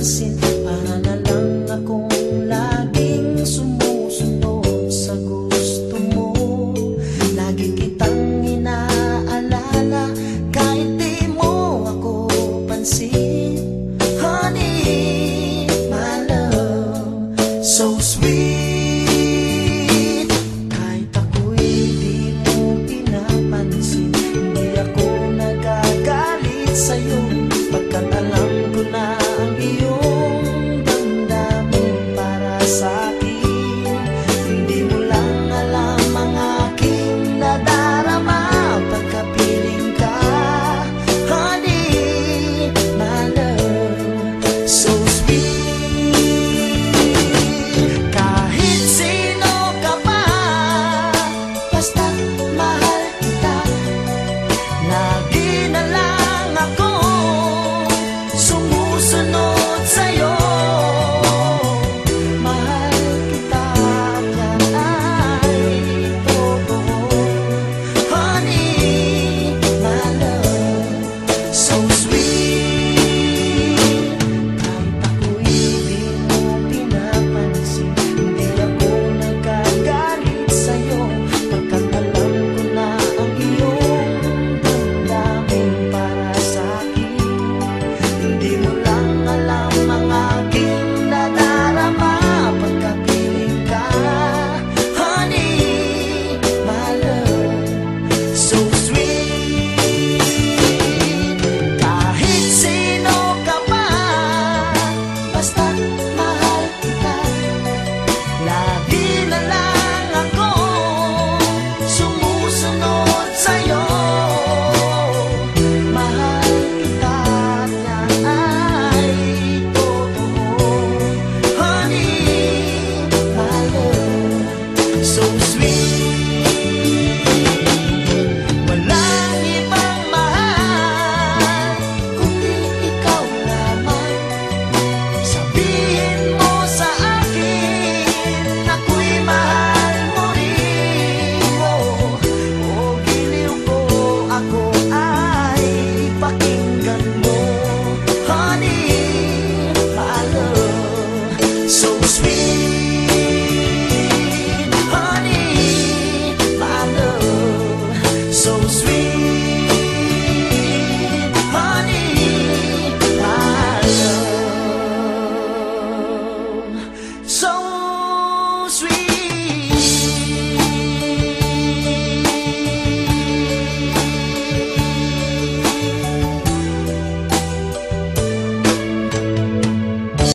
pansin Para na laging sumusunod sa gusto mo. Lagi kitang inaalala kahit mo ako pansin. Honey, my so sweet. Say passar. So